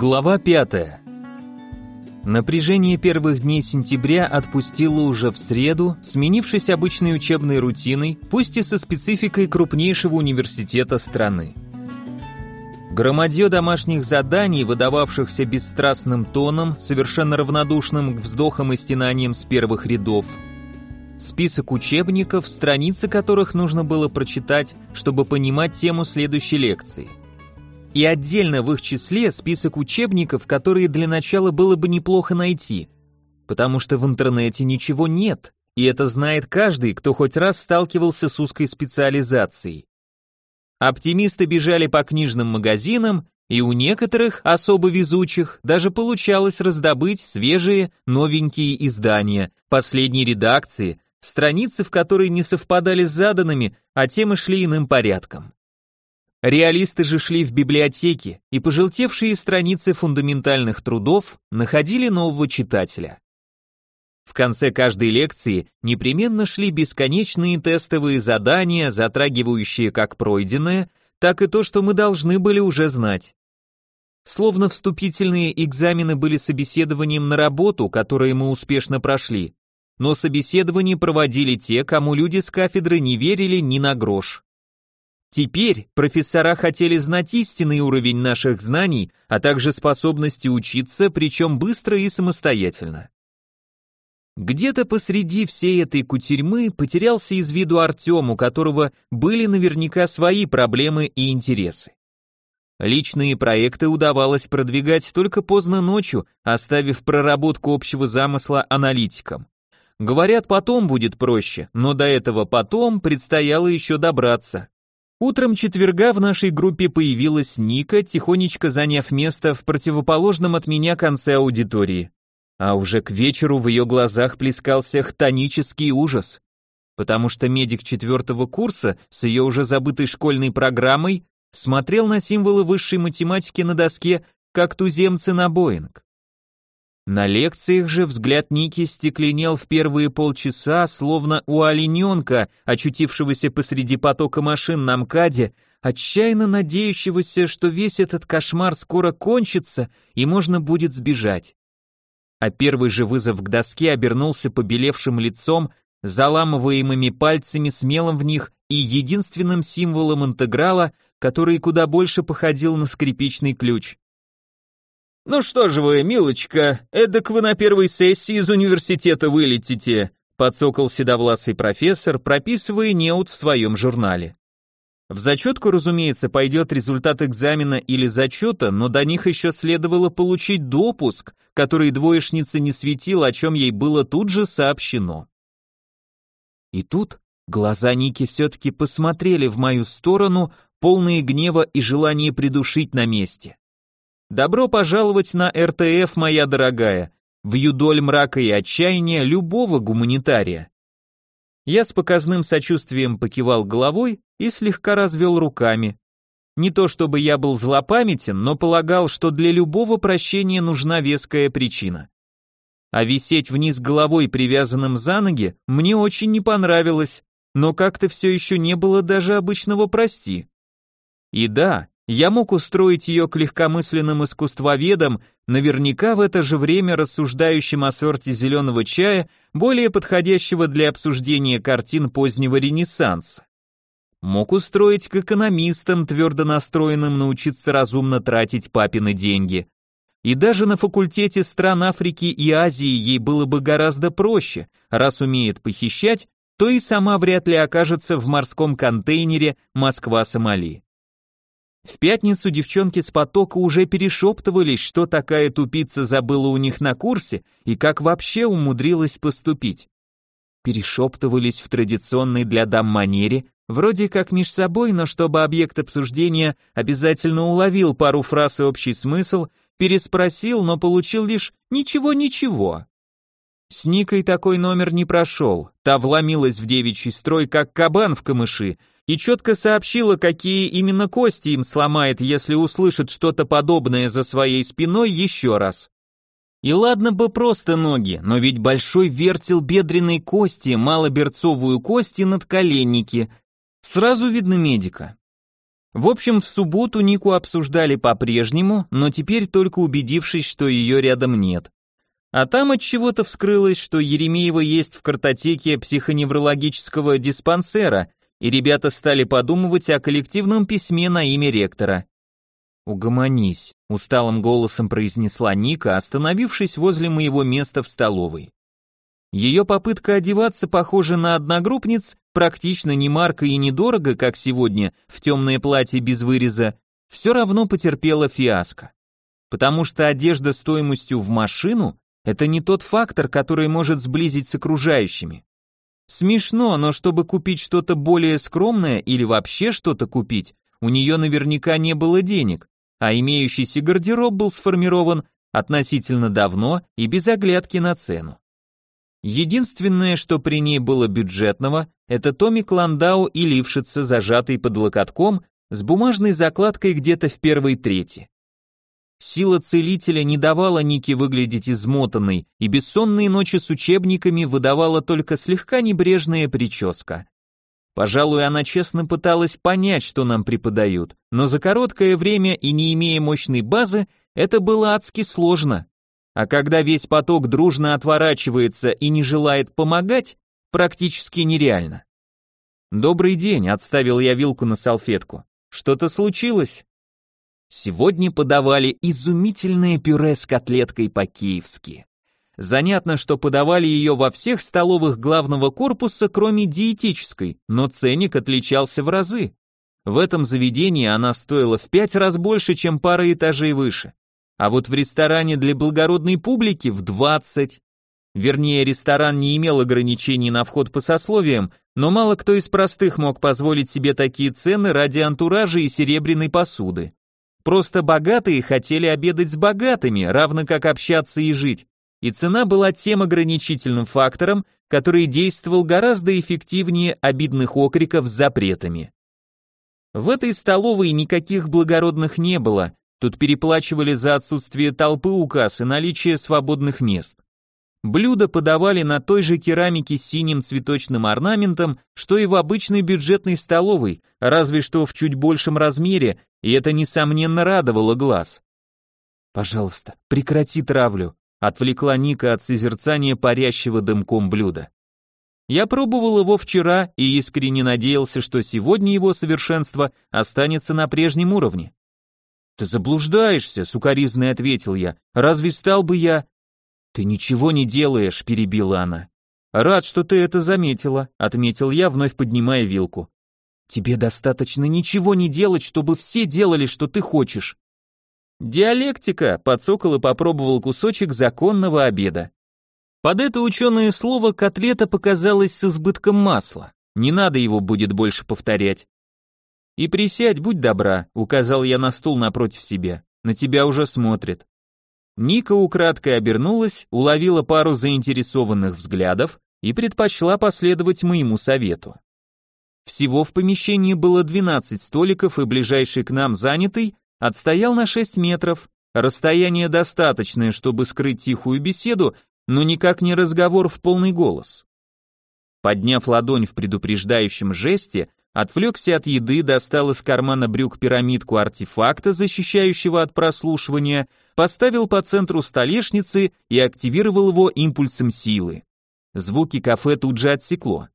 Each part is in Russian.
Глава 5. Напряжение первых дней сентября отпустило уже в среду, сменившись обычной учебной рутиной, пусть и со спецификой крупнейшего университета страны. Громадье домашних заданий, выдававшихся бесстрастным тоном, совершенно равнодушным к вздохам и стенаниям с первых рядов. Список учебников, страницы которых нужно было прочитать, чтобы понимать тему следующей лекции – и отдельно в их числе список учебников, которые для начала было бы неплохо найти, потому что в интернете ничего нет, и это знает каждый, кто хоть раз сталкивался с узкой специализацией. Оптимисты бежали по книжным магазинам, и у некоторых, особо везучих, даже получалось раздобыть свежие, новенькие издания, последней редакции, страницы в которые не совпадали с заданными, а темы шли иным порядком. Реалисты же шли в библиотеки, и пожелтевшие страницы фундаментальных трудов находили нового читателя. В конце каждой лекции непременно шли бесконечные тестовые задания, затрагивающие как пройденное, так и то, что мы должны были уже знать. Словно вступительные экзамены были собеседованием на работу, которое мы успешно прошли, но собеседование проводили те, кому люди с кафедры не верили ни на грош. Теперь профессора хотели знать истинный уровень наших знаний, а также способности учиться, причем быстро и самостоятельно. Где-то посреди всей этой кутерьмы потерялся из виду Артем, у которого были наверняка свои проблемы и интересы. Личные проекты удавалось продвигать только поздно ночью, оставив проработку общего замысла аналитикам. Говорят, потом будет проще, но до этого потом предстояло еще добраться. Утром четверга в нашей группе появилась Ника, тихонечко заняв место в противоположном от меня конце аудитории. А уже к вечеру в ее глазах плескался хтонический ужас. Потому что медик четвертого курса с ее уже забытой школьной программой смотрел на символы высшей математики на доске, как туземцы на Боинг. На лекциях же взгляд Ники стекленел в первые полчаса, словно у олененка, очутившегося посреди потока машин на МКАДе, отчаянно надеющегося, что весь этот кошмар скоро кончится и можно будет сбежать. А первый же вызов к доске обернулся побелевшим лицом, заламываемыми пальцами с мелом в них и единственным символом интеграла, который куда больше походил на скрипичный ключ. «Ну что же вы, милочка, эдак вы на первой сессии из университета вылетите», подсокол седовласый профессор, прописывая неуд в своем журнале. В зачетку, разумеется, пойдет результат экзамена или зачета, но до них еще следовало получить допуск, который двоечница не светил, о чем ей было тут же сообщено. И тут глаза Ники все-таки посмотрели в мою сторону, полные гнева и желания придушить на месте. Добро пожаловать на РТФ, моя дорогая, в юдоль мрака и отчаяния любого гуманитария. Я с показным сочувствием покивал головой и слегка развел руками. Не то чтобы я был злопамятен, но полагал, что для любого прощения нужна веская причина. А висеть вниз головой, привязанным за ноги, мне очень не понравилось, но как-то все еще не было даже обычного «прости». И да, я мог устроить ее к легкомысленным искусствоведам, наверняка в это же время рассуждающим о сорте зеленого чая, более подходящего для обсуждения картин позднего Ренессанса. Мог устроить к экономистам, твердо настроенным научиться разумно тратить папины деньги. И даже на факультете стран Африки и Азии ей было бы гораздо проще, раз умеет похищать, то и сама вряд ли окажется в морском контейнере Москва-Сомали. В пятницу девчонки с потока уже перешептывались, что такая тупица забыла у них на курсе и как вообще умудрилась поступить. Перешептывались в традиционной для дам манере, вроде как меж собой, но чтобы объект обсуждения обязательно уловил пару фраз и общий смысл, переспросил, но получил лишь «ничего-ничего». С Никой такой номер не прошел, та вломилась в девичий строй, как кабан в камыши, и четко сообщила, какие именно кости им сломает, если услышит что-то подобное за своей спиной еще раз. И ладно бы просто ноги, но ведь большой вертел бедренной кости, малоберцовую кость и надколенники. Сразу видно медика. В общем, в субботу Нику обсуждали по-прежнему, но теперь только убедившись, что ее рядом нет. А там от чего-то вскрылось, что Еремеева есть в картотеке психоневрологического диспансера, и ребята стали подумывать о коллективном письме на имя ректора. «Угомонись», — усталым голосом произнесла Ника, остановившись возле моего места в столовой. Ее попытка одеваться, похожа на одногруппниц, практично не марко и недорого, как сегодня, в темное платье без выреза, все равно потерпела фиаско. Потому что одежда стоимостью в машину – это не тот фактор, который может сблизить с окружающими. Смешно, но чтобы купить что-то более скромное или вообще что-то купить, у нее наверняка не было денег, а имеющийся гардероб был сформирован относительно давно и без оглядки на цену. Единственное, что при ней было бюджетного, это томик Ландау и лившица, зажатый под локотком, с бумажной закладкой где-то в первой трети. Сила целителя не давала Нике выглядеть измотанной, и бессонные ночи с учебниками выдавала только слегка небрежная прическа. Пожалуй, она честно пыталась понять, что нам преподают, но за короткое время и не имея мощной базы, это было адски сложно. А когда весь поток дружно отворачивается и не желает помогать, практически нереально. «Добрый день», — отставил я вилку на салфетку. «Что-то случилось?» Сегодня подавали изумительное пюре с котлеткой по-киевски. Занятно, что подавали ее во всех столовых главного корпуса, кроме диетической, но ценник отличался в разы. В этом заведении она стоила в пять раз больше, чем пара этажей выше а вот в ресторане для благородной публики в 20. Вернее, ресторан не имел ограничений на вход по сословиям, но мало кто из простых мог позволить себе такие цены ради антуража и серебряной посуды. Просто богатые хотели обедать с богатыми, равно как общаться и жить. И цена была тем ограничительным фактором, который действовал гораздо эффективнее обидных окриков с запретами. В этой столовой никаких благородных не было, Тут переплачивали за отсутствие толпы у касс и наличие свободных мест. Блюда подавали на той же керамике с синим цветочным орнаментом, что и в обычной бюджетной столовой, разве что в чуть большем размере, и это несомненно радовало глаз. «Пожалуйста, прекрати травлю», — отвлекла Ника от созерцания парящего дымком блюда. Я пробовал его вчера и искренне надеялся, что сегодня его совершенство останется на прежнем уровне. «Ты заблуждаешься», — сукоризный ответил я. «Разве стал бы я...» «Ты ничего не делаешь», — перебила она. «Рад, что ты это заметила», — отметил я, вновь поднимая вилку. «Тебе достаточно ничего не делать, чтобы все делали, что ты хочешь». «Диалектика», — подсокол и попробовал кусочек законного обеда. Под это ученое слово котлета показалась с избытком масла. Не надо его будет больше повторять. «И присядь, будь добра», — указал я на стул напротив себя. «На тебя уже смотрят». Ника украдкой обернулась, уловила пару заинтересованных взглядов и предпочла последовать моему совету. Всего в помещении было 12 столиков, и ближайший к нам занятый отстоял на 6 метров. Расстояние достаточное, чтобы скрыть тихую беседу, но никак не разговор в полный голос. Подняв ладонь в предупреждающем жесте, Отвлекся от еды, достал из кармана брюк пирамидку артефакта, защищающего от прослушивания, поставил по центру столешницы и активировал его импульсом силы. Звуки кафе тут же отсекло.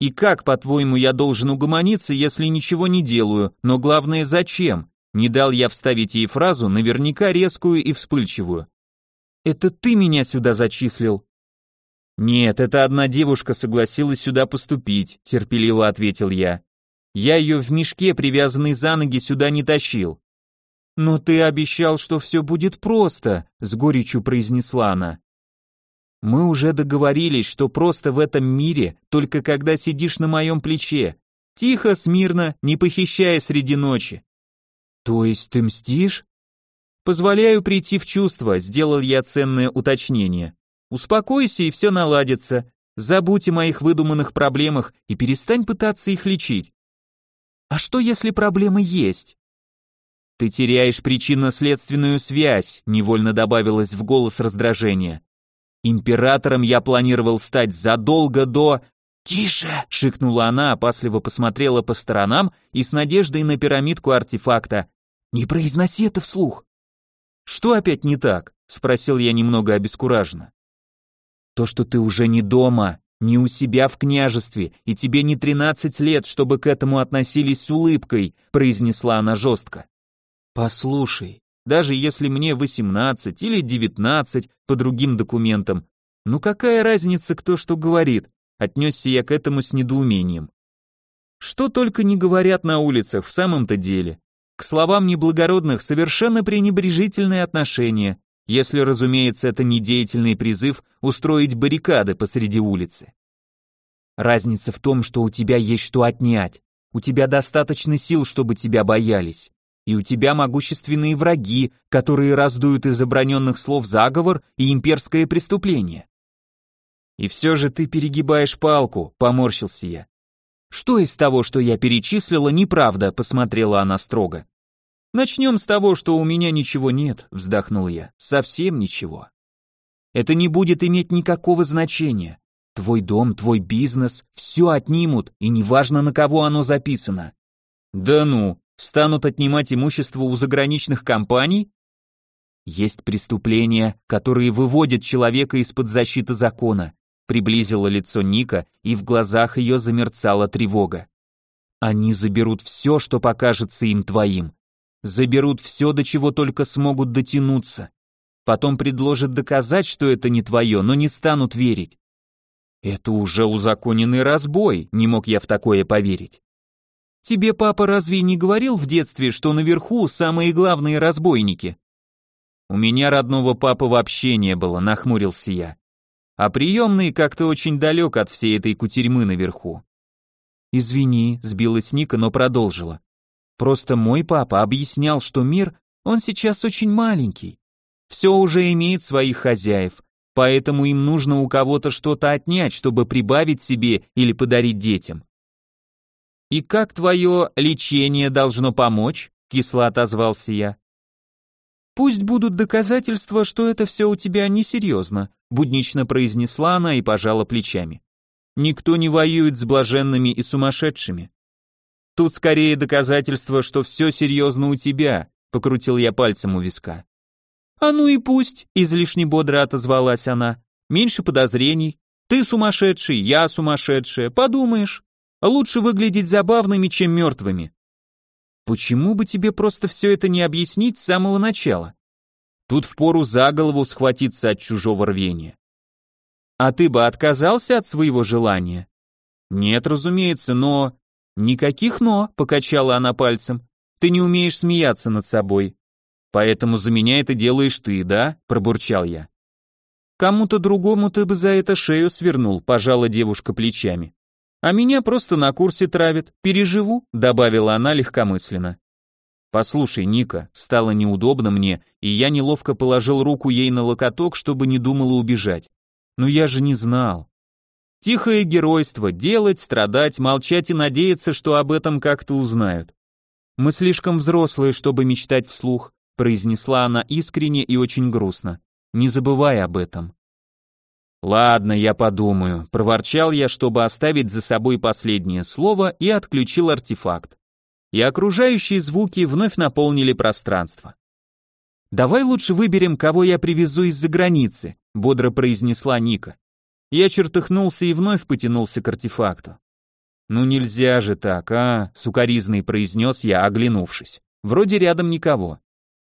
И как, по-твоему, я должен угомониться, если ничего не делаю, но главное, зачем? Не дал я вставить ей фразу, наверняка резкую и вспыльчивую. Это ты меня сюда зачислил, «Нет, это одна девушка согласилась сюда поступить», — терпеливо ответил я. «Я ее в мешке, привязанный за ноги, сюда не тащил». «Но ты обещал, что все будет просто», — с горечью произнесла она. «Мы уже договорились, что просто в этом мире, только когда сидишь на моем плече. Тихо, смирно, не похищая среди ночи». «То есть ты мстишь?» «Позволяю прийти в чувство», — сделал я ценное уточнение. Успокойся, и все наладится. Забудь о моих выдуманных проблемах и перестань пытаться их лечить. А что, если проблемы есть? Ты теряешь причинно-следственную связь, невольно добавилось в голос раздражения. Императором я планировал стать задолго до... «Тише!» — шикнула она, опасливо посмотрела по сторонам и с надеждой на пирамидку артефакта. «Не произноси это вслух!» «Что опять не так?» — спросил я немного обескураженно. «То, что ты уже не дома, не у себя в княжестве, и тебе не тринадцать лет, чтобы к этому относились с улыбкой», — произнесла она жестко. «Послушай, даже если мне восемнадцать или девятнадцать по другим документам, ну какая разница, кто что говорит? Отнесся я к этому с недоумением. Что только не говорят на улицах в самом-то деле. К словам неблагородных совершенно пренебрежительное отношение, если, разумеется, это не деятельный призыв устроить баррикады посреди улицы. Разница в том, что у тебя есть что отнять. У тебя достаточно сил, чтобы тебя боялись. И у тебя могущественные враги, которые раздуют из оброненных слов заговор и имперское преступление. И все же ты перегибаешь палку, поморщился я. Что из того, что я перечислила, неправда, посмотрела она строго. Начнем с того, что у меня ничего нет, вздохнул я. Совсем ничего. Это не будет иметь никакого значения. Твой дом, твой бизнес, все отнимут, и неважно, на кого оно записано. Да ну, станут отнимать имущество у заграничных компаний? Есть преступления, которые выводят человека из-под защиты закона, приблизила лицо Ника, и в глазах ее замерцала тревога. Они заберут все, что покажется им твоим. Заберут все, до чего только смогут дотянуться. Потом предложат доказать, что это не твое, но не станут верить. Это уже узаконенный разбой, не мог я в такое поверить. Тебе папа разве не говорил в детстве, что наверху самые главные разбойники? У меня родного папы вообще не было, нахмурился я а приемный как-то очень далек от всей этой кутерьмы наверху. «Извини», — сбилась Ника, но продолжила. «Просто мой папа объяснял, что мир, он сейчас очень маленький. Все уже имеет своих хозяев, поэтому им нужно у кого-то что-то отнять, чтобы прибавить себе или подарить детям». «И как твое лечение должно помочь?» — кисло отозвался я. «Пусть будут доказательства, что это все у тебя несерьезно», буднично произнесла она и пожала плечами. Никто не воюет с блаженными и сумасшедшими. Тут скорее доказательство, что все серьезно у тебя, покрутил я пальцем у виска. А ну и пусть, излишне бодро отозвалась она. Меньше подозрений. Ты сумасшедший, я сумасшедшая, подумаешь. Лучше выглядеть забавными, чем мертвыми. Почему бы тебе просто все это не объяснить с самого начала? Тут впору за голову схватиться от чужого рвения. А ты бы отказался от своего желания? Нет, разумеется, но... Никаких «но», покачала она пальцем. Ты не умеешь смеяться над собой. Поэтому за меня это делаешь ты, да? Пробурчал я. Кому-то другому ты бы за это шею свернул, пожала девушка плечами. А меня просто на курсе травят, переживу, добавила она легкомысленно. «Послушай, Ника, стало неудобно мне, и я неловко положил руку ей на локоток, чтобы не думала убежать. Но я же не знал. Тихое геройство, делать, страдать, молчать и надеяться, что об этом как-то узнают. Мы слишком взрослые, чтобы мечтать вслух, произнесла она искренне и очень грустно. Не забывай об этом. Ладно, я подумаю, проворчал я, чтобы оставить за собой последнее слово и отключил артефакт и окружающие звуки вновь наполнили пространство. «Давай лучше выберем, кого я привезу из-за границы», бодро произнесла Ника. Я чертыхнулся и вновь потянулся к артефакту. «Ну нельзя же так, а?» — сукоризный произнес я, оглянувшись. «Вроде рядом никого».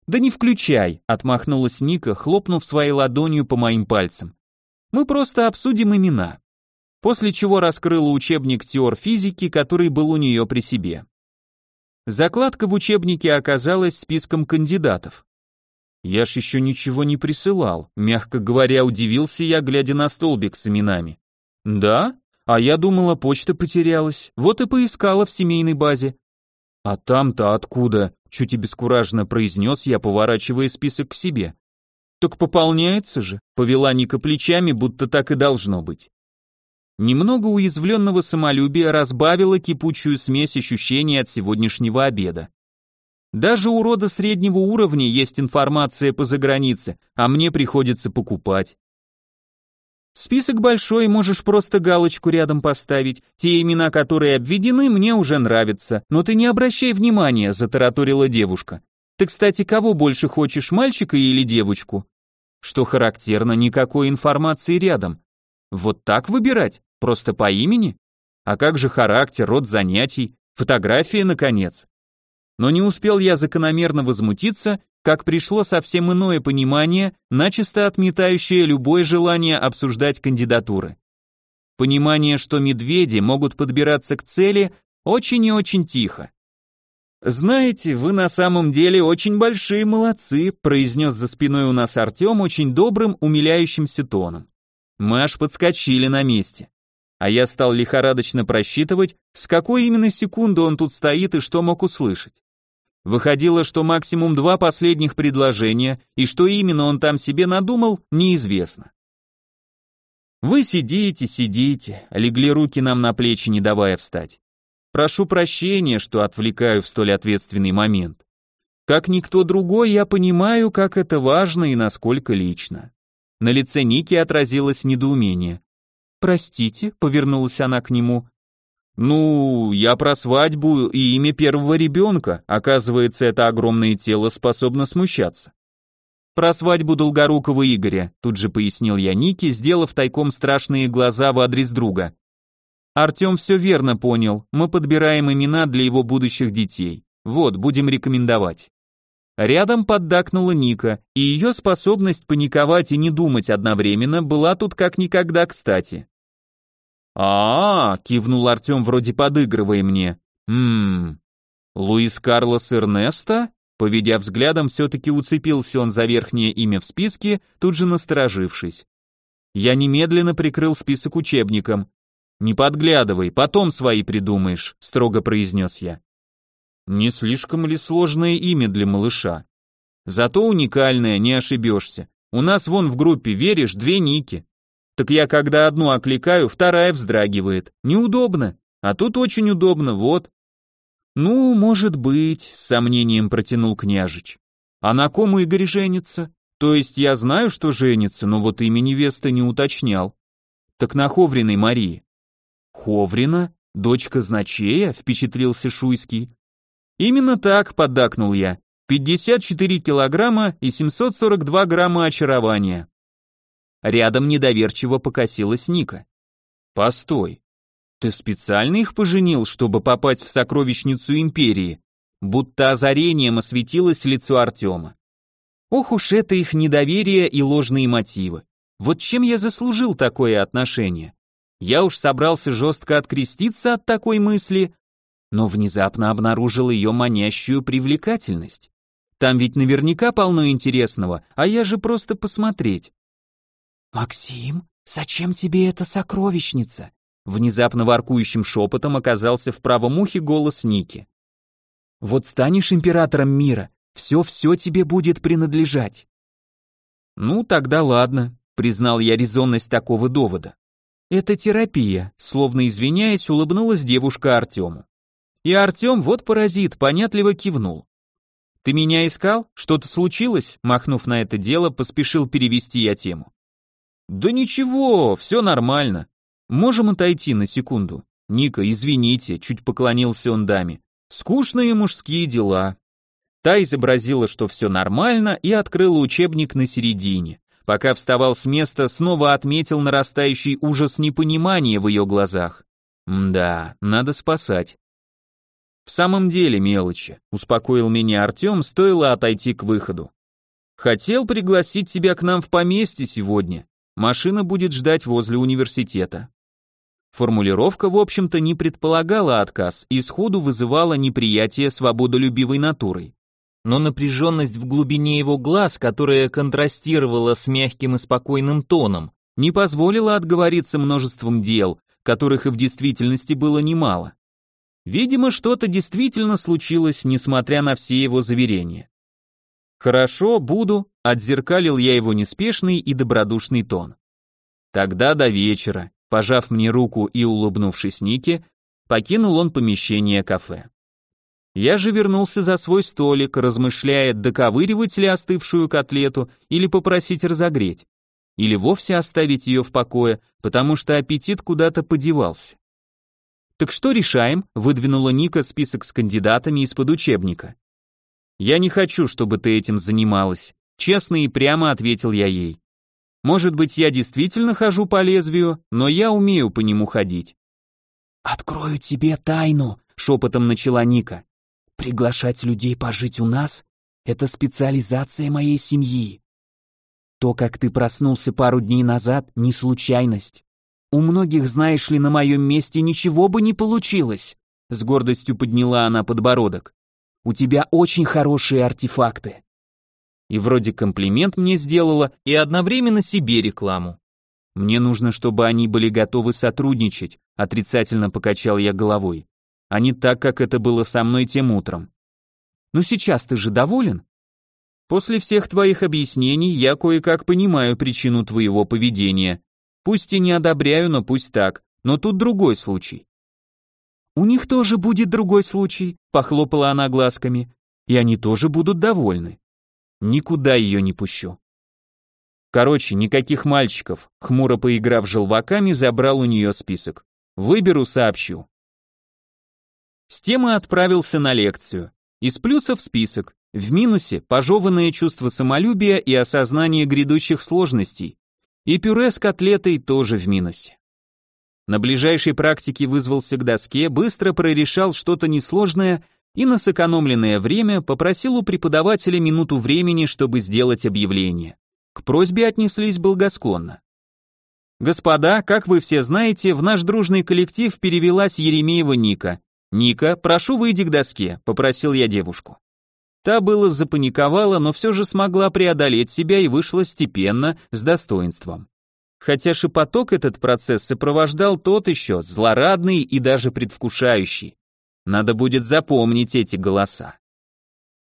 «Да не включай», — отмахнулась Ника, хлопнув своей ладонью по моим пальцам. «Мы просто обсудим имена». После чего раскрыла учебник теор физики, который был у нее при себе. Закладка в учебнике оказалась списком кандидатов. Я ж еще ничего не присылал, мягко говоря, удивился я, глядя на столбик с именами. Да? А я думала, почта потерялась, вот и поискала в семейной базе. А там-то откуда? Чуть обескураженно произнес я, поворачивая список к себе. Так пополняется же, повела Ника плечами, будто так и должно быть. Немного уязвленного самолюбия разбавило кипучую смесь ощущений от сегодняшнего обеда. Даже у рода среднего уровня есть информация по загранице, а мне приходится покупать. Список большой, можешь просто галочку рядом поставить. Те имена, которые обведены, мне уже нравятся. Но ты не обращай внимания, затараторила девушка. Ты, кстати, кого больше хочешь, мальчика или девочку? Что характерно, никакой информации рядом. Вот так выбирать? Просто по имени? А как же характер, род занятий, фотография, наконец? Но не успел я закономерно возмутиться, как пришло совсем иное понимание, начисто отметающее любое желание обсуждать кандидатуры. Понимание, что медведи могут подбираться к цели очень и очень тихо. «Знаете, вы на самом деле очень большие молодцы», произнес за спиной у нас Артем очень добрым, умиляющимся тоном. Мы аж подскочили на месте. А я стал лихорадочно просчитывать, с какой именно секунды он тут стоит и что мог услышать. Выходило, что максимум два последних предложения, и что именно он там себе надумал, неизвестно. Вы сидите, сидите, легли руки нам на плечи, не давая встать. Прошу прощения, что отвлекаю в столь ответственный момент. Как никто другой, я понимаю, как это важно и насколько лично. На лице Ники отразилось недоумение. «Простите», — повернулась она к нему, «Ну, я про свадьбу и имя первого ребенка. Оказывается, это огромное тело способно смущаться». «Про свадьбу Долгорукого Игоря», тут же пояснил я Нике, сделав тайком страшные глаза в адрес друга. Артем все верно понял, мы подбираем имена для его будущих детей. Вот, будем рекомендовать. Рядом поддакнула Ника, и ее способность паниковать и не думать одновременно была тут как никогда кстати а, -а, -а кивнул Артем, вроде подыгрывая мне. «Ммм, Луис Карлос Эрнесто?» Поведя взглядом, все-таки уцепился он за верхнее имя в списке, тут же насторожившись. Я немедленно прикрыл список учебником. «Не подглядывай, потом свои придумаешь», — строго произнес я. Не слишком ли сложное имя для малыша? Зато уникальное, не ошибешься. У нас вон в группе, веришь, две ники. Так я когда одну окликаю, вторая вздрагивает. Неудобно. А тут очень удобно, вот. Ну, может быть, с сомнением протянул княжич. А на ком Игорь женится? То есть я знаю, что женится, но вот имя невесты не уточнял. Так на Ховриной Марии. Ховрина? Дочка Значея? Впечатлился Шуйский. Именно так, поддакнул я. 54 килограмма и 742 грамма очарования. Рядом недоверчиво покосилась Ника. «Постой, ты специально их поженил, чтобы попасть в сокровищницу империи?» Будто озарением осветилось лицо Артема. Ох уж это их недоверие и ложные мотивы. Вот чем я заслужил такое отношение? Я уж собрался жестко откреститься от такой мысли, но внезапно обнаружил ее манящую привлекательность. Там ведь наверняка полно интересного, а я же просто посмотреть. «Максим, зачем тебе эта сокровищница?» Внезапно воркующим шепотом оказался в правом ухе голос Ники. «Вот станешь императором мира, все-все тебе будет принадлежать». «Ну, тогда ладно», — признал я резонность такого довода. «Это терапия», — словно извиняясь, улыбнулась девушка Артему. И Артем, вот паразит, понятливо кивнул. «Ты меня искал? Что-то случилось?» Махнув на это дело, поспешил перевести я тему. «Да ничего, все нормально. Можем отойти на секунду. Ника, извините», чуть поклонился он даме. «Скучные мужские дела». Та изобразила, что все нормально, и открыла учебник на середине. Пока вставал с места, снова отметил нарастающий ужас непонимания в ее глазах. Да, надо спасать. В самом деле мелочи, успокоил меня Артем, стоило отойти к выходу. Хотел пригласить тебя к нам в поместье сегодня. Машина будет ждать возле университета. Формулировка, в общем-то, не предполагала отказ и сходу вызывала неприятие свободолюбивой натурой. Но напряженность в глубине его глаз, которая контрастировала с мягким и спокойным тоном, не позволила отговориться множеством дел, которых и в действительности было немало. Видимо, что-то действительно случилось, несмотря на все его заверения. «Хорошо, буду», — отзеркалил я его неспешный и добродушный тон. «Тогда до вечера», — пожав мне руку и улыбнувшись Нике, покинул он помещение кафе. Я же вернулся за свой столик, размышляя, доковыривать ли остывшую котлету или попросить разогреть. или вовсе оставить ее в покое, потому что аппетит куда-то подевался. «Так что решаем?» – выдвинула Ника список с кандидатами из-под учебника. «Я не хочу, чтобы ты этим занималась», – честно и прямо ответил я ей. «Может быть, я действительно хожу по лезвию, но я умею по нему ходить». «Открою тебе тайну», – шепотом начала Ника. «Приглашать людей пожить у нас – это специализация моей семьи. То, как ты проснулся пару дней назад, не случайность. У многих, знаешь ли, на моем месте ничего бы не получилось. С гордостью подняла она подбородок. У тебя очень хорошие артефакты. И вроде комплимент мне сделала, и одновременно себе рекламу. Мне нужно, чтобы они были готовы сотрудничать, отрицательно покачал я головой. А не так, как это было со мной тем утром. Ну сейчас ты же доволен? После всех твоих объяснений я кое-как понимаю причину твоего поведения. Пусть и не одобряю, но пусть так. Но тут другой случай. У них тоже будет другой случай, похлопала она глазками. И они тоже будут довольны. Никуда ее не пущу. Короче, никаких мальчиков. Хмуро поиграв желваками, забрал у нее список. Выберу, сообщу. С темы отправился на лекцию. Из плюсов список. В минусе пожеванное чувство самолюбия и осознание грядущих сложностей. И пюре с котлетой тоже в минусе. На ближайшей практике вызвался к доске, быстро прорешал что-то несложное и на сэкономленное время попросил у преподавателя минуту времени, чтобы сделать объявление. К просьбе отнеслись благосклонно. Господа, как вы все знаете, в наш дружный коллектив перевелась Еремеева Ника. Ника, прошу выйти к доске, попросил я девушку. Та было запаниковала, но все же смогла преодолеть себя и вышла степенно, с достоинством. Хотя шепоток этот процесс сопровождал тот еще, злорадный и даже предвкушающий. Надо будет запомнить эти голоса.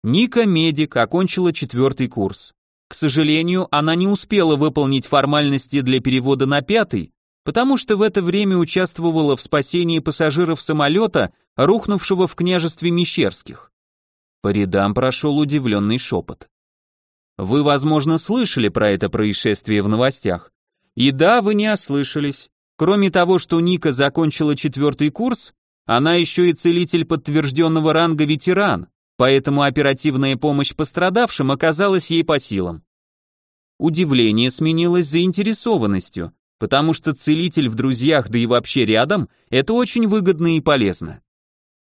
Ника Медик окончила четвертый курс. К сожалению, она не успела выполнить формальности для перевода на пятый, потому что в это время участвовала в спасении пассажиров самолета, рухнувшего в княжестве Мещерских. По рядам прошел удивленный шепот. Вы, возможно, слышали про это происшествие в новостях. И да, вы не ослышались. Кроме того, что Ника закончила четвертый курс, она еще и целитель подтвержденного ранга ветеран, поэтому оперативная помощь пострадавшим оказалась ей по силам. Удивление сменилось заинтересованностью, потому что целитель в друзьях, да и вообще рядом, это очень выгодно и полезно.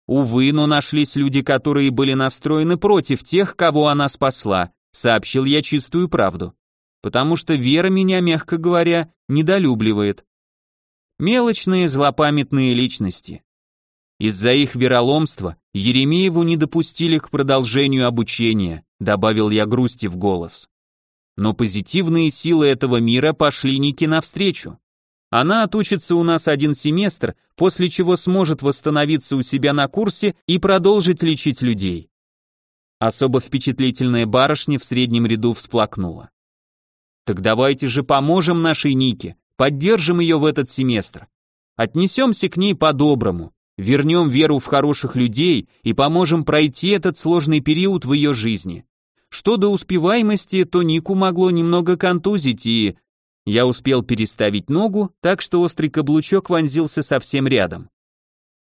Увы, но нашлись люди, которые были настроены против тех, кого она спасла, сообщил я чистую правду. Потому что Вера меня, мягко говоря, недолюбливает. Мелочные злопамятные личности. Из-за их вероломства Еремееву не допустили к продолжению обучения, добавил я грусти в голос. Но позитивные силы этого мира пошли Нике навстречу. Она отучится у нас один семестр, после чего сможет восстановиться у себя на курсе и продолжить лечить людей. Особо впечатлительная барышня в среднем ряду всплакнула. Так давайте же поможем нашей Нике, поддержим ее в этот семестр. Отнесемся к ней по-доброму, вернем веру в хороших людей и поможем пройти этот сложный период в ее жизни. Что до успеваемости, то Нику могло немного контузить и я успел переставить ногу, так что острый каблучок вонзился совсем рядом.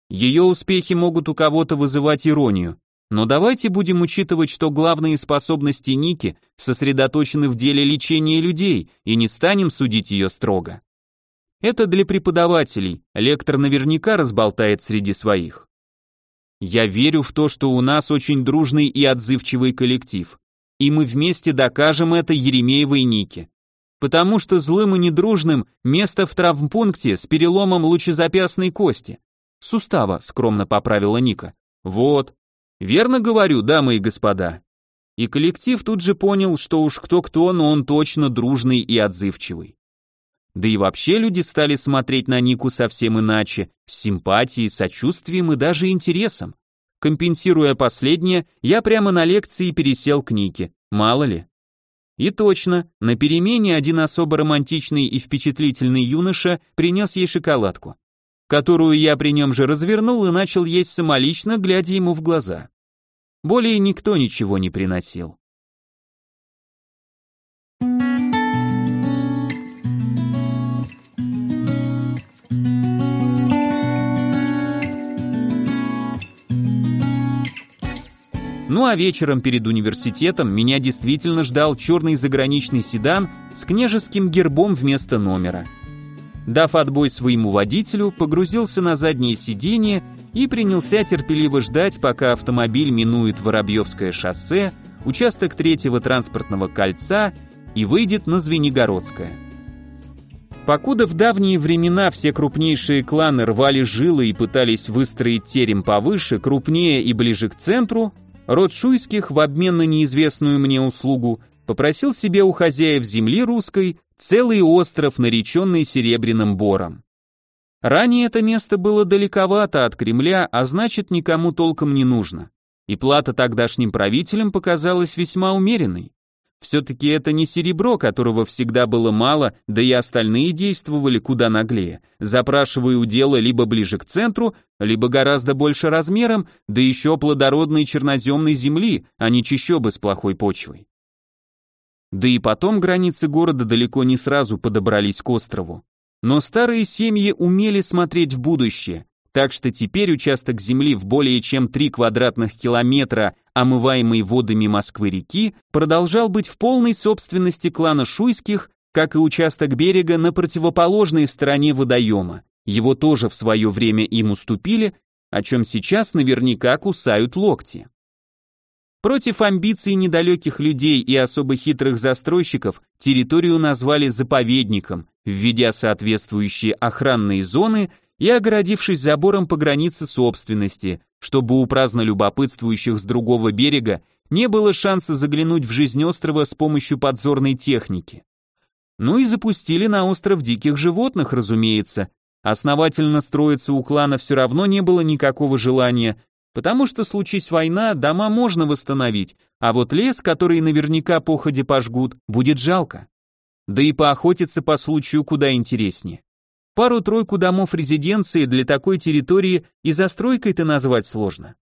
Ее успехи могут у кого-то вызывать иронию, но давайте будем учитывать, что главные способности Ники сосредоточены в деле лечения людей, и не станем судить ее строго. Это для преподавателей, лектор наверняка разболтает среди своих. Я верю в то, что у нас очень дружный и отзывчивый коллектив, и мы вместе докажем это Еремеевой Нике потому что злым и недружным место в травмпункте с переломом лучезапястной кости. Сустава, скромно поправила Ника. Вот. Верно говорю, дамы и господа. И коллектив тут же понял, что уж кто-кто, но он точно дружный и отзывчивый. Да и вообще люди стали смотреть на Нику совсем иначе, с симпатией, сочувствием и даже интересом. Компенсируя последнее, я прямо на лекции пересел к Нике, мало ли. И точно, на перемене один особо романтичный и впечатлительный юноша принес ей шоколадку, которую я при нем же развернул и начал есть самолично, глядя ему в глаза. Более никто ничего не приносил. Ну а вечером перед университетом меня действительно ждал черный заграничный седан с княжеским гербом вместо номера – Дав отбой своему водителю, погрузился на заднее сиденье и принялся терпеливо ждать, пока автомобиль минует Воробьевское шоссе, участок третьего транспортного кольца и выйдет на Звенигородское. Покуда в давние времена все крупнейшие кланы рвали жилы и пытались выстроить терем повыше, крупнее и ближе к центру, род Шуйских в обмен на неизвестную мне услугу попросил себе у хозяев земли русской целый остров, нареченный Серебряным Бором. Ранее это место было далековато от Кремля, а значит никому толком не нужно. И плата тогдашним правителям показалась весьма умеренной. Все-таки это не серебро, которого всегда было мало, да и остальные действовали куда наглее, запрашивая удела либо ближе к центру, либо гораздо больше размером, да еще плодородной черноземной земли, а не чищобы с плохой почвой. Да и потом границы города далеко не сразу подобрались к острову. Но старые семьи умели смотреть в будущее, так что теперь участок земли в более чем 3 квадратных километра, омываемый водами Москвы-реки, продолжал быть в полной собственности клана Шуйских, как и участок берега на противоположной стороне водоема. Его тоже в свое время им уступили, о чем сейчас наверняка кусают локти. Против амбиций недалеких людей и особо хитрых застройщиков территорию назвали заповедником, введя соответствующие охранные зоны и огородившись забором по границе собственности, чтобы у праздно любопытствующих с другого берега не было шанса заглянуть в жизнь острова с помощью подзорной техники. Ну и запустили на остров диких животных, разумеется. Основательно строиться у клана все равно не было никакого желания, потому что случись война, дома можно восстановить, а вот лес, который наверняка походе пожгут, будет жалко. Да и поохотиться по случаю куда интереснее. Пару-тройку домов резиденции для такой территории и застройкой-то назвать сложно.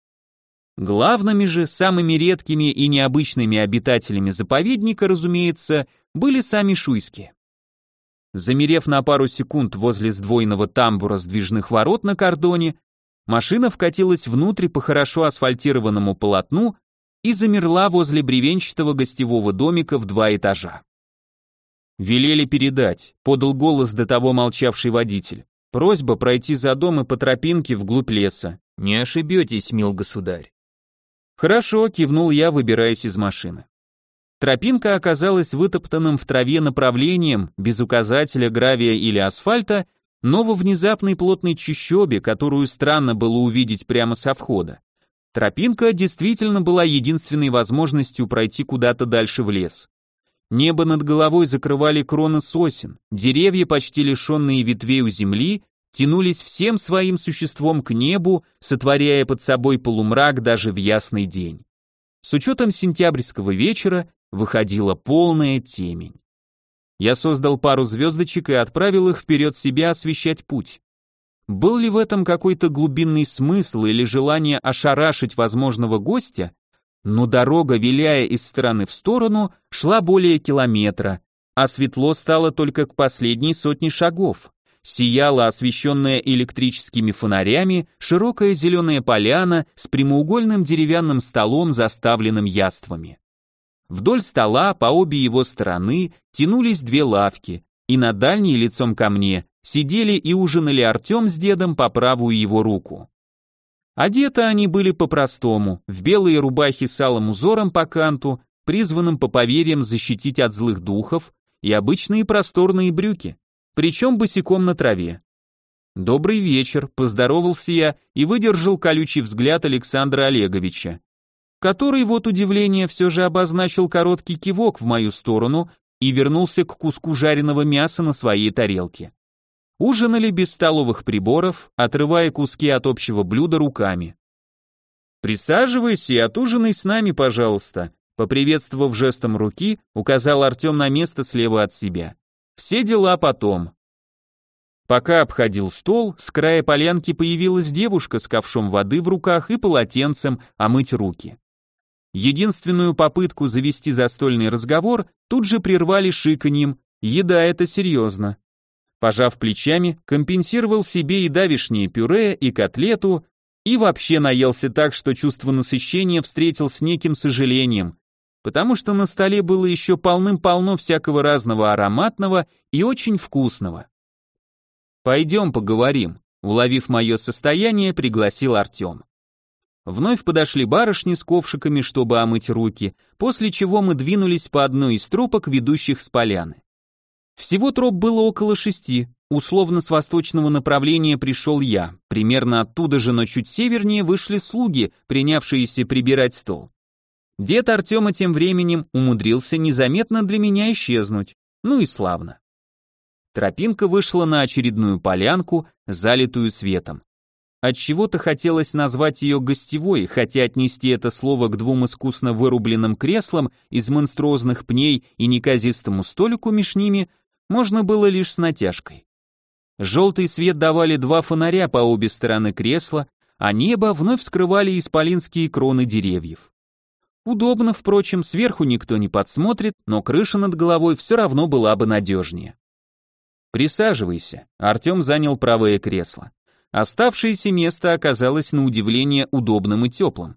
Главными же, самыми редкими и необычными обитателями заповедника, разумеется, были сами шуйские. Замерев на пару секунд возле сдвоенного тамбура сдвижных ворот на кордоне, машина вкатилась внутрь по хорошо асфальтированному полотну и замерла возле бревенчатого гостевого домика в два этажа. «Велели передать», — подал голос до того молчавший водитель. «Просьба пройти за дом и по тропинке вглубь леса. Не ошибетесь, мил государь». «Хорошо», — кивнул я, выбираясь из машины. Тропинка оказалась вытоптанным в траве направлением, без указателя гравия или асфальта, но во внезапной плотной чащобе, которую странно было увидеть прямо со входа. Тропинка действительно была единственной возможностью пройти куда-то дальше в лес. Небо над головой закрывали кроны сосен, деревья, почти лишенные ветвей у земли, тянулись всем своим существом к небу, сотворяя под собой полумрак даже в ясный день. С учетом сентябрьского вечера выходила полная темень. Я создал пару звездочек и отправил их вперед себя освещать путь. Был ли в этом какой-то глубинный смысл или желание ошарашить возможного гостя, но дорога, виляя из стороны в сторону, шла более километра, а светло стало только к последней сотне шагов. Сияла освещенная электрическими фонарями широкая зеленая поляна с прямоугольным деревянным столом, заставленным яствами. Вдоль стола по обе его стороны тянулись две лавки, и на дальней лицом ко мне сидели и ужинали Артем с дедом по правую его руку. Одеты они были по-простому, в белые рубахи с алым узором по канту, призванным по поверьям защитить от злых духов, и обычные просторные брюки, причем босиком на траве. «Добрый вечер», — поздоровался я и выдержал колючий взгляд Александра Олеговича, который, вот удивление, все же обозначил короткий кивок в мою сторону и вернулся к куску жареного мяса на своей тарелке. Ужинали без столовых приборов, отрывая куски от общего блюда руками. «Присаживайся и отужинай с нами, пожалуйста», поприветствовав жестом руки, указал Артем на место слева от себя. «Все дела потом». Пока обходил стол, с края полянки появилась девушка с ковшом воды в руках и полотенцем омыть руки. Единственную попытку завести застольный разговор тут же прервали шиканьем «Еда это серьезно». Пожав плечами, компенсировал себе и давишнее пюре, и котлету, И вообще наелся так, что чувство насыщения встретил с неким сожалением, потому что на столе было еще полным-полно всякого разного ароматного и очень вкусного. «Пойдем поговорим», — уловив мое состояние, пригласил Артем. Вновь подошли барышни с ковшиками, чтобы омыть руки, после чего мы двинулись по одной из тропок, ведущих с поляны. Всего троп было около шести, условно с восточного направления пришел я, примерно оттуда же, но чуть севернее вышли слуги, принявшиеся прибирать стол. Дед Артема тем временем умудрился незаметно для меня исчезнуть. Ну и славно. Тропинка вышла на очередную полянку, залитую светом. От чего-то хотелось назвать ее гостевой, хотя отнести это слово к двум искусно вырубленным креслам из монструозных пней и неказистому столику меж ними можно было лишь с натяжкой. Желтый свет давали два фонаря по обе стороны кресла, а небо вновь скрывали исполинские кроны деревьев. Удобно, впрочем, сверху никто не подсмотрит, но крыша над головой все равно была бы надежнее. «Присаживайся», — Артем занял правое кресло. Оставшееся место оказалось на удивление удобным и теплым.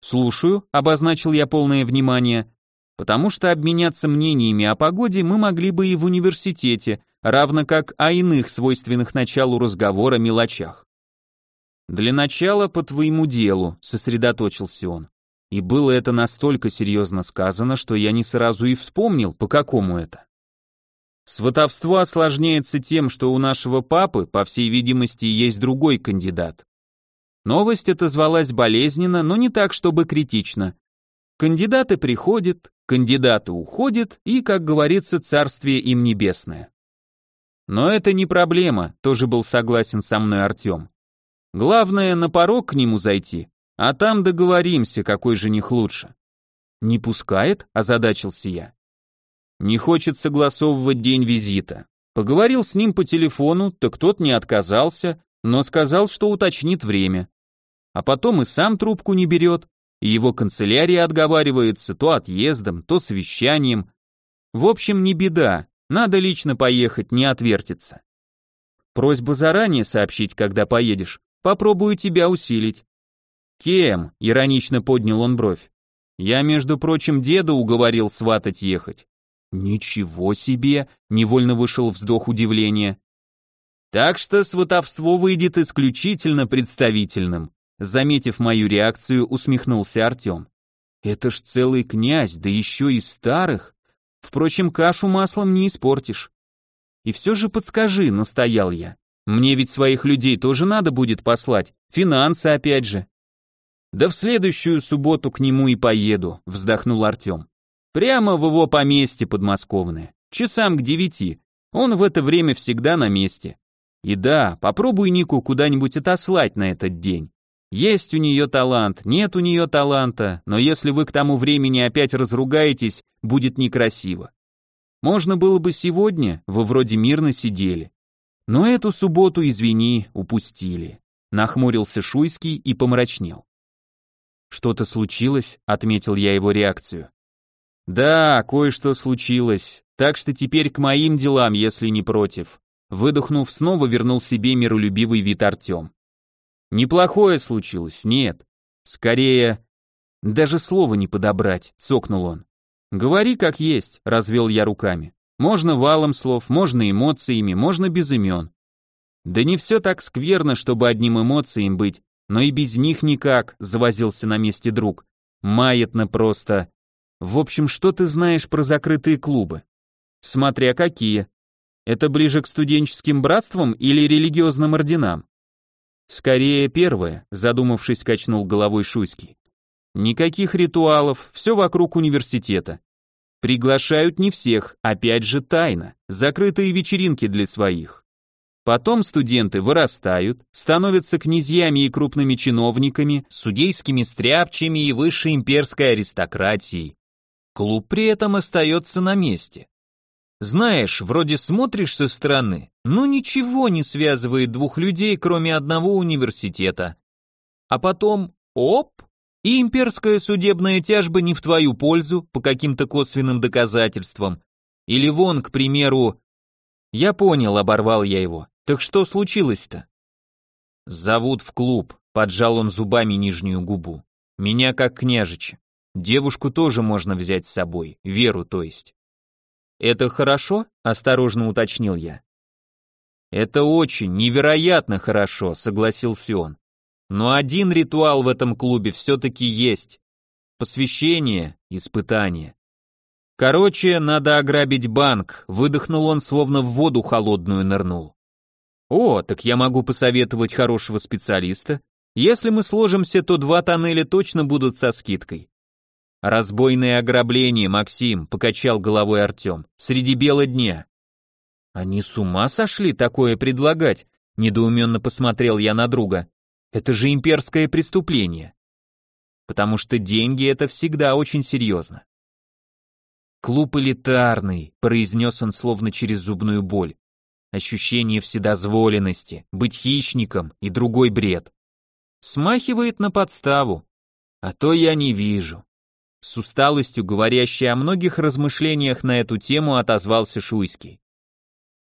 «Слушаю», — обозначил я полное внимание, потому что обменяться мнениями о погоде мы могли бы и в университете, равно как о иных свойственных началу разговора мелочах. «Для начала по твоему делу», — сосредоточился он. И было это настолько серьезно сказано, что я не сразу и вспомнил, по какому это. Сватовство осложняется тем, что у нашего папы, по всей видимости, есть другой кандидат. Новость отозвалась болезненно, но не так, чтобы критично. Кандидаты приходят, кандидаты уходят, и, как говорится, царствие им небесное. Но это не проблема, тоже был согласен со мной Артем. Главное, на порог к нему зайти, а там договоримся, какой жених лучше. Не пускает? озадачился я. Не хочет согласовывать день визита. Поговорил с ним по телефону, так тот не отказался, но сказал, что уточнит время. А потом и сам трубку не берет, и его канцелярия отговаривается то отъездом, то совещанием. В общем, не беда, надо лично поехать, не отвертиться. Просьба заранее сообщить, когда поедешь. Попробую тебя усилить. «Кем?» — иронично поднял он бровь. «Я, между прочим, деда уговорил сватать ехать». «Ничего себе!» — невольно вышел вздох удивления. «Так что сватовство выйдет исключительно представительным», заметив мою реакцию, усмехнулся Артем. «Это ж целый князь, да еще и старых. Впрочем, кашу маслом не испортишь». «И все же подскажи», — настоял я. «Мне ведь своих людей тоже надо будет послать, финансы опять же». Да в следующую субботу к нему и поеду, вздохнул Артем. Прямо в его поместье подмосковное, часам к девяти. Он в это время всегда на месте. И да, попробуй Нику куда-нибудь отослать на этот день. Есть у нее талант, нет у нее таланта, но если вы к тому времени опять разругаетесь, будет некрасиво. Можно было бы сегодня, вы вроде мирно сидели. Но эту субботу, извини, упустили. Нахмурился Шуйский и помрачнел. «Что-то случилось?» — отметил я его реакцию. «Да, кое-что случилось, так что теперь к моим делам, если не против». Выдохнув, снова вернул себе миролюбивый вид Артем. «Неплохое случилось, нет. Скорее...» «Даже слова не подобрать», — цокнул он. «Говори как есть», — развел я руками. «Можно валом слов, можно эмоциями, можно без имен». «Да не все так скверно, чтобы одним эмоциям быть, но и без них никак, завозился на месте друг. Маятно просто. В общем, что ты знаешь про закрытые клубы? Смотря какие. Это ближе к студенческим братствам или религиозным орденам? Скорее первое, задумавшись, качнул головой Шуйский. Никаких ритуалов, все вокруг университета. Приглашают не всех, опять же тайно, закрытые вечеринки для своих. Потом студенты вырастают, становятся князьями и крупными чиновниками, судейскими стряпчими и высшей имперской аристократией. Клуб при этом остается на месте. Знаешь, вроде смотришь со стороны, но ничего не связывает двух людей, кроме одного университета. А потом, оп, и имперская судебная тяжба не в твою пользу по каким-то косвенным доказательствам. Или вон, к примеру... Я понял, оборвал я его. Так что случилось-то? Зовут в клуб, Поджал он зубами нижнюю губу. Меня как княжича. Девушку тоже можно взять с собой, Веру, то есть. Это хорошо? Осторожно уточнил я. Это очень, невероятно хорошо, согласился он. Но один ритуал в этом клубе все-таки есть. Посвящение, испытание. Короче, надо ограбить банк, выдохнул он, словно в воду холодную нырнул. О, так я могу посоветовать хорошего специалиста. Если мы сложимся, то два тоннеля точно будут со скидкой. Разбойное ограбление, Максим, покачал головой Артем. Среди бела дня. Они с ума сошли такое предлагать? Недоуменно посмотрел я на друга. Это же имперское преступление. Потому что деньги это всегда очень серьезно. Клуб элитарный, произнес он словно через зубную боль. Ощущение вседозволенности, быть хищником и другой бред. Смахивает на подставу. А то я не вижу. С усталостью, говорящей о многих размышлениях на эту тему, отозвался Шуйский.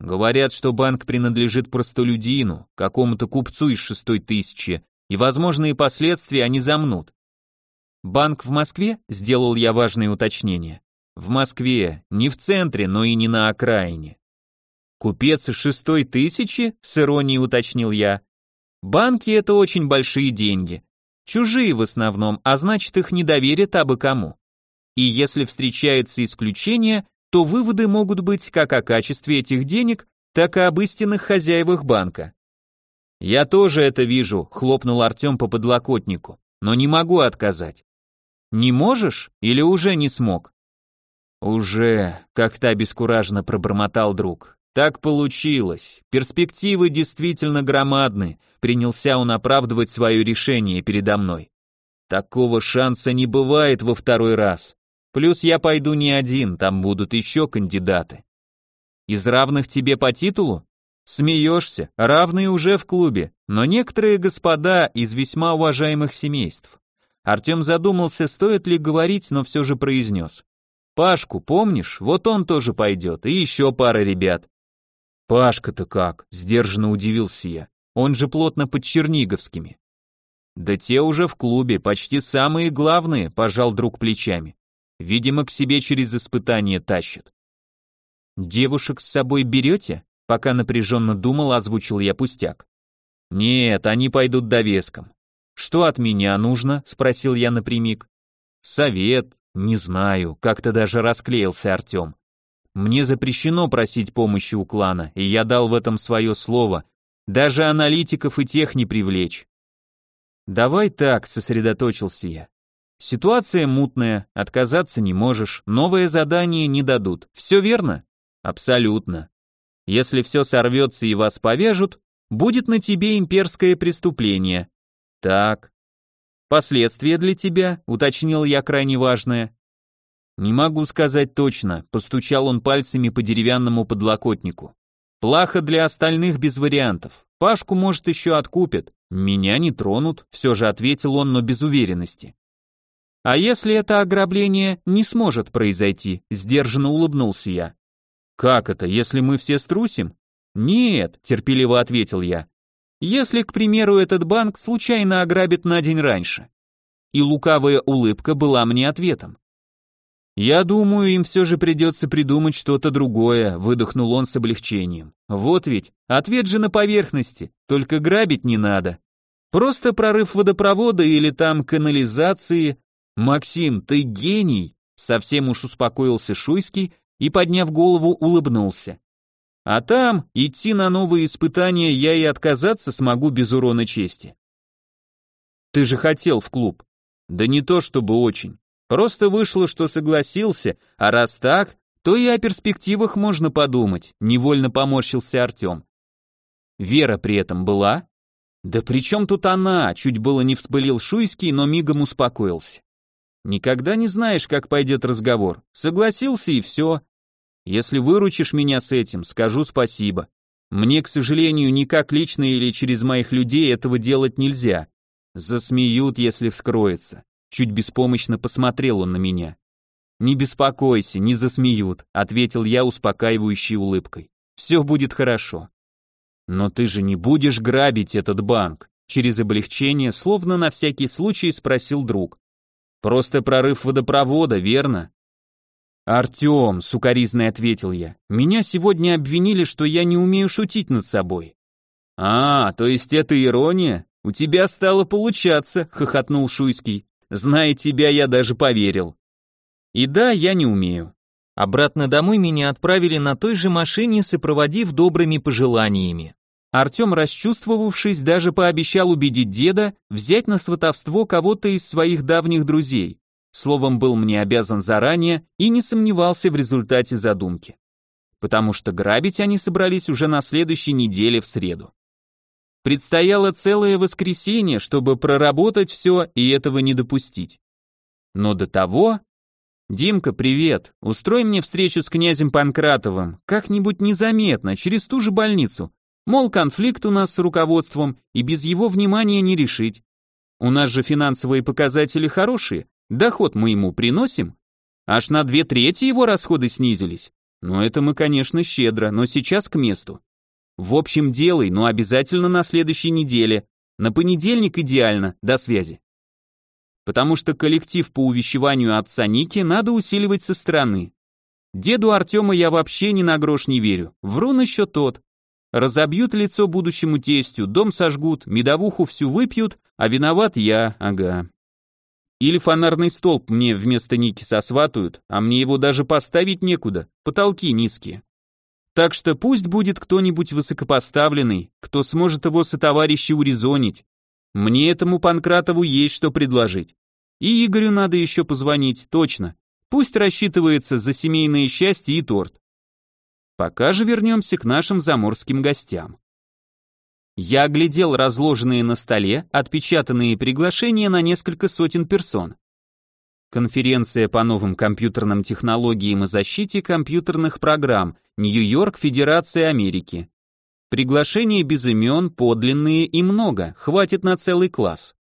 Говорят, что банк принадлежит простолюдину, какому-то купцу из шестой тысячи, и возможные последствия они замнут. Банк в Москве? Сделал я важное уточнение. В Москве, не в центре, но и не на окраине. Купец из шестой тысячи? С иронией уточнил я. Банки это очень большие деньги. Чужие в основном, а значит их не доверят абы кому. И если встречаются исключения, то выводы могут быть как о качестве этих денег, так и об истинных хозяевах банка. Я тоже это вижу, хлопнул Артем по подлокотнику, но не могу отказать. Не можешь или уже не смог? Уже, как-то обескураженно пробормотал друг. Так получилось. Перспективы действительно громадны. Принялся он оправдывать свое решение передо мной. Такого шанса не бывает во второй раз. Плюс я пойду не один, там будут еще кандидаты. Из равных тебе по титулу? Смеешься, равные уже в клубе, но некоторые господа из весьма уважаемых семейств. Артем задумался, стоит ли говорить, но все же произнес. Пашку, помнишь? Вот он тоже пойдет, и еще пара ребят. Пашка-то как? Сдержанно удивился я. Он же плотно под Черниговскими. Да те уже в клубе, почти самые главные, пожал друг плечами. Видимо, к себе через испытание тащат. Девушек с собой берете? Пока напряженно думал, озвучил я пустяк. Нет, они пойдут довеском. Что от меня нужно? Спросил я напрямик. Совет, не знаю, как-то даже расклеился Артем. Мне запрещено просить помощи у клана, и я дал в этом свое слово. Даже аналитиков и тех не привлечь. Давай так, сосредоточился я. Ситуация мутная, отказаться не можешь, новое задание не дадут. Все верно? Абсолютно. Если все сорвется и вас повяжут, будет на тебе имперское преступление. Так. Последствия для тебя, уточнил я крайне важное. Не могу сказать точно, постучал он пальцами по деревянному подлокотнику. Плохо для остальных без вариантов. Пашку, может, еще откупят. Меня не тронут, все же ответил он, но без уверенности. А если это ограбление не сможет произойти, сдержанно улыбнулся я. Как это, если мы все струсим? Нет, терпеливо ответил я. Если, к примеру, этот банк случайно ограбит на день раньше. И лукавая улыбка была мне ответом. «Я думаю, им все же придется придумать что-то другое», — выдохнул он с облегчением. «Вот ведь, ответ же на поверхности, только грабить не надо. Просто прорыв водопровода или там канализации. Максим, ты гений!» Совсем уж успокоился Шуйский и, подняв голову, улыбнулся. «А там идти на новые испытания я и отказаться смогу без урона чести». «Ты же хотел в клуб». «Да не то чтобы очень. Просто вышло, что согласился, а раз так, то и о перспективах можно подумать, невольно поморщился Артем. Вера при этом была? Да при чем тут она? Чуть было не вспылил Шуйский, но мигом успокоился. Никогда не знаешь, как пойдет разговор. Согласился и все. Если выручишь меня с этим, скажу спасибо. Мне, к сожалению, никак лично или через моих людей этого делать нельзя. Засмеют, если вскроется. Чуть беспомощно посмотрел он на меня. «Не беспокойся, не засмеют», — ответил я успокаивающей улыбкой. «Все будет хорошо». «Но ты же не будешь грабить этот банк», Через облегчение, словно на всякий случай, спросил друг. Просто прорыв водопровода, верно? Артем, сукаризный ответил я, меня сегодня обвинили, что я не умею шутить над собой. А, то есть это ирония? У тебя стало получаться, хохотнул Шуйский. Зная тебя, я даже поверил. И да, я не умею. Обратно домой меня отправили на той же машине, сопроводив добрыми пожеланиями. Артем, расчувствовавшись, даже пообещал убедить деда взять на сватовство кого-то из своих давних друзей. Словом, был мне обязан заранее и не сомневался в результате задумки. Потому что грабить они собрались уже на следующей неделе в среду. Предстояло целое воскресенье, чтобы проработать все и этого не допустить. Но до того... «Димка, привет! Устрой мне встречу с князем Панкратовым, как-нибудь незаметно, через ту же больницу, Мол, конфликт у нас с руководством, и без его внимания не решить. У нас же финансовые показатели хорошие, доход мы ему приносим. Аж на две трети его расходы снизились. Но это мы, конечно, щедро, но сейчас к месту. В общем, делай, но обязательно на следующей неделе. На понедельник идеально, до связи. Потому что коллектив по увещеванию отца Ники надо усиливать со стороны. Деду Артема я вообще ни на грош не верю, врун еще тот. Разобьют лицо будущему тестю, дом сожгут, медовуху всю выпьют, а виноват я, ага. Или фонарный столб мне вместо Ники сосватают, а мне его даже поставить некуда, потолки низкие. Так что пусть будет кто-нибудь высокопоставленный, кто сможет его сотоварища урезонить. Мне этому Панкратову есть что предложить. И Игорю надо еще позвонить, точно. Пусть рассчитывается за семейное счастье и торт. Пока же вернемся к нашим заморским гостям. Я оглядел разложенные на столе отпечатанные приглашения на несколько сотен персон. Конференция по новым компьютерным технологиям и защите компьютерных программ, Нью-Йорк, Федерация Америки. Приглашения без имен, подлинные и много, хватит на целый класс.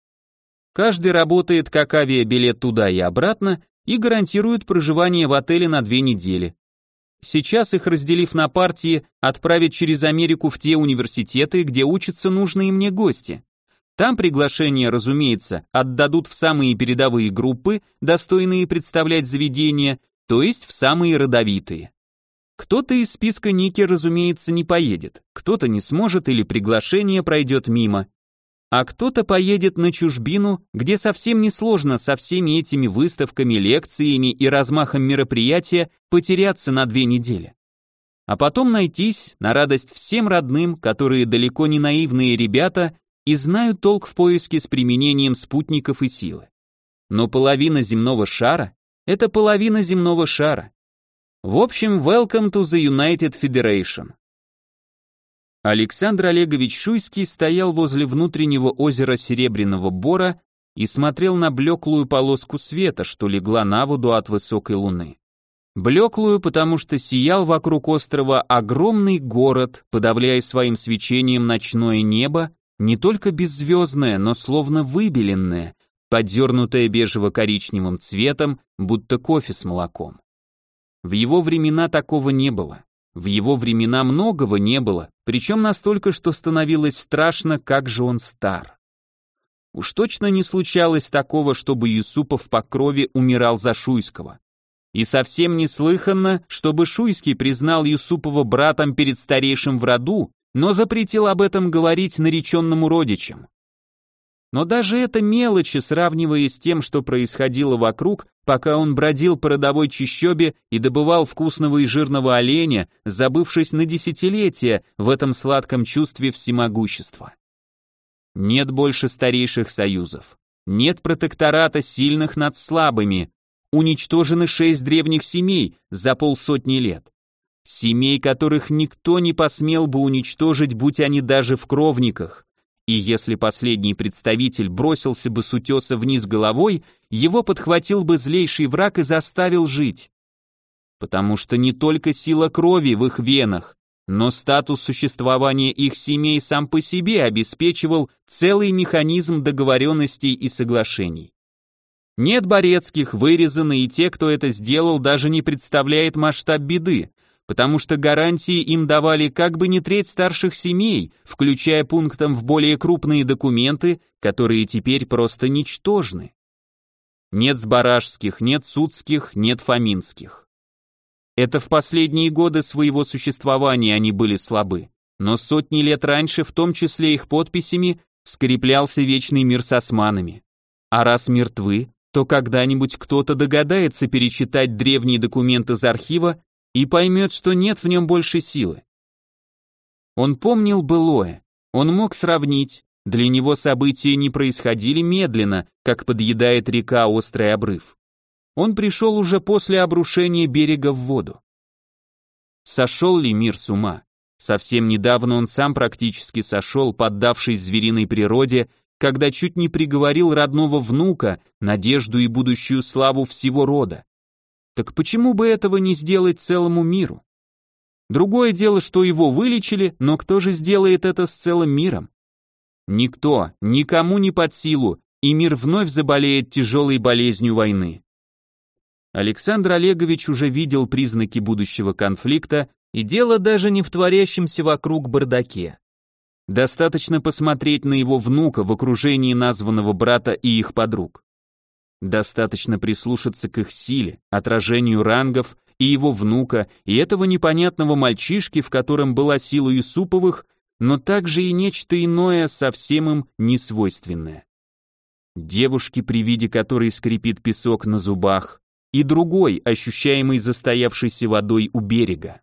Каждый работает как авиабилет туда и обратно и гарантирует проживание в отеле на две недели. Сейчас их, разделив на партии, отправят через Америку в те университеты, где учатся нужные мне гости. Там приглашения, разумеется, отдадут в самые передовые группы, достойные представлять заведения, то есть в самые родовитые. Кто-то из списка Ники, разумеется, не поедет, кто-то не сможет или приглашение пройдет мимо, а кто-то поедет на чужбину, где совсем не сложно со всеми этими выставками, лекциями и размахом мероприятия потеряться на две недели. А потом найтись на радость всем родным, которые далеко не наивные ребята и знают толк в поиске с применением спутников и силы. Но половина земного шара — это половина земного шара. В общем, welcome to the United Federation. Александр Олегович Шуйский стоял возле внутреннего озера Серебряного Бора и смотрел на блеклую полоску света, что легла на воду от высокой луны. Блеклую, потому что сиял вокруг острова огромный город, подавляя своим свечением ночное небо, не только беззвездное, но словно выбеленное, подернутое бежево-коричневым цветом, будто кофе с молоком. В его времена такого не было. В его времена многого не было, причем настолько, что становилось страшно, как же он стар. Уж точно не случалось такого, чтобы Юсупов по крови умирал за Шуйского. И совсем неслыханно, чтобы Шуйский признал Юсупова братом перед старейшим в роду, но запретил об этом говорить нареченному родичам. Но даже это мелочи, сравнивая с тем, что происходило вокруг, пока он бродил по родовой чащобе и добывал вкусного и жирного оленя, забывшись на десятилетия в этом сладком чувстве всемогущества. Нет больше старейших союзов. Нет протектората сильных над слабыми. Уничтожены шесть древних семей за полсотни лет. Семей, которых никто не посмел бы уничтожить, будь они даже в кровниках. И если последний представитель бросился бы с утеса вниз головой, его подхватил бы злейший враг и заставил жить. Потому что не только сила крови в их венах, но статус существования их семей сам по себе обеспечивал целый механизм договоренностей и соглашений. Нет Борецких, вырезаны, и те, кто это сделал, даже не представляет масштаб беды. Потому что гарантии им давали как бы не треть старших семей, включая пунктом в более крупные документы, которые теперь просто ничтожны. Нет сбаражских, нет судских, нет фоминских. Это в последние годы своего существования они были слабы, но сотни лет раньше, в том числе их подписями, скреплялся вечный мир с османами. А раз мертвы, то когда-нибудь кто-то догадается перечитать древний документ из архива и поймет, что нет в нем больше силы. Он помнил былое, он мог сравнить, для него события не происходили медленно, как подъедает река острый обрыв. Он пришел уже после обрушения берега в воду. Сошел ли мир с ума? Совсем недавно он сам практически сошел, поддавшись звериной природе, когда чуть не приговорил родного внука, надежду и будущую славу всего рода. Так почему бы этого не сделать целому миру? Другое дело, что его вылечили, но кто же сделает это с целым миром? Никто, никому не под силу, и мир вновь заболеет тяжелой болезнью войны. Александр Олегович уже видел признаки будущего конфликта, и дело даже не в творящемся вокруг бардаке. Достаточно посмотреть на его внука в окружении названного брата и их подруг. Достаточно прислушаться к их силе, отражению рангов и его внука, и этого непонятного мальчишки, в котором была сила Юсуповых, но также и нечто иное, совсем им несвойственное. Девушки, при виде которой скрипит песок на зубах, и другой, ощущаемый застоявшейся водой у берега.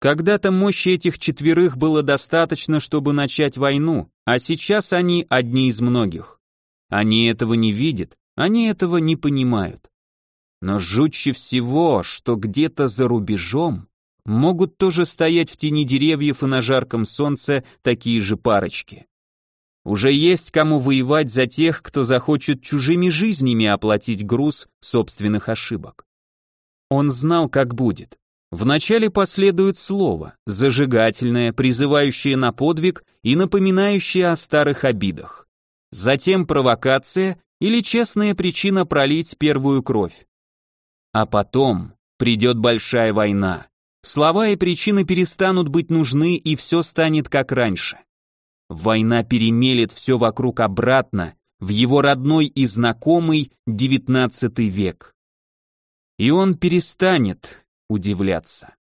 Когда-то мощи этих четверых было достаточно, чтобы начать войну, а сейчас они одни из многих. Они этого не видят, они этого не понимают. Но жутче всего, что где-то за рубежом могут тоже стоять в тени деревьев и на жарком солнце такие же парочки. Уже есть кому воевать за тех, кто захочет чужими жизнями оплатить груз собственных ошибок. Он знал, как будет. Вначале последует слово, зажигательное, призывающее на подвиг и напоминающее о старых обидах. Затем провокация или честная причина пролить первую кровь. А потом придет большая война. Слова и причины перестанут быть нужны, и все станет как раньше. Война перемелет все вокруг обратно, в его родной и знакомый девятнадцатый век. И он перестанет удивляться.